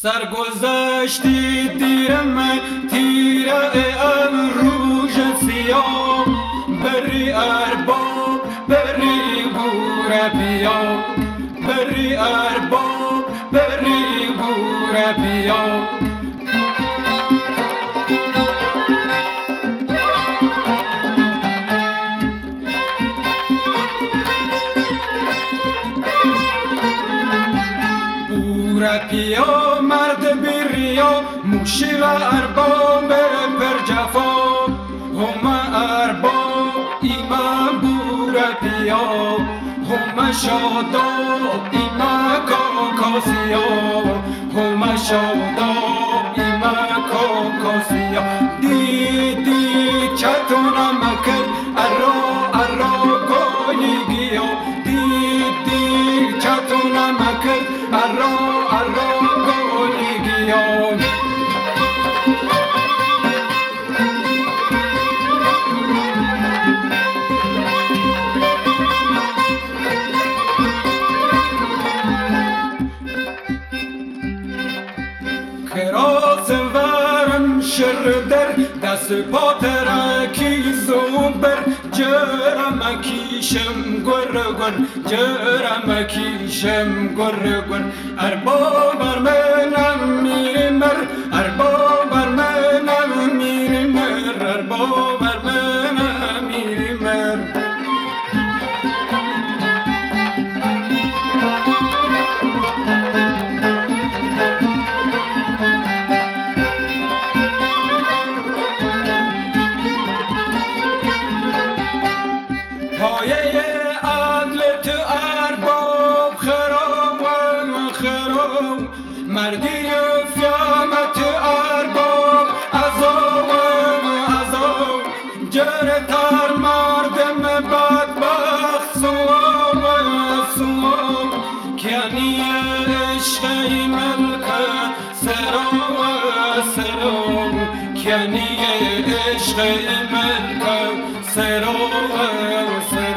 سرگذشتی دیر من تیره ام روژ سیاه. بری ارباب بری گور بیا بری ارباب بری گور بورپیا مرد بریا موشی و ارباب پر جفا هم ارباب ایما بورپیا هم شاداب ایما کاکاسیا هم شاداب ایما کاکاسیا دی دی چتونم ورم شر در دست پا ترکی زوبر. جرمکیشم گر گر جرمکیشم مردی فیامت ارباب عذاب و عذاب جرتر مردم بدبخت سواب و سواب کنی عشق ملک سراب و سراب کنی ملک سراب و سراب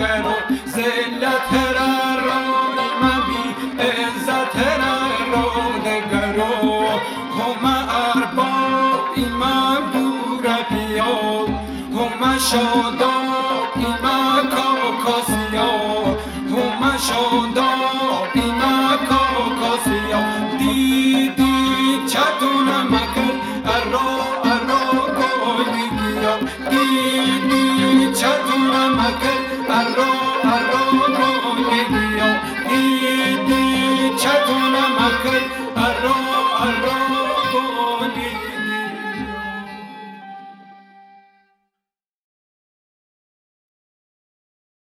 رو دگرو زلت را رو ایما بی عزت را رو دگرو هم ارباب ایما بورا بیا. هم شادا ایما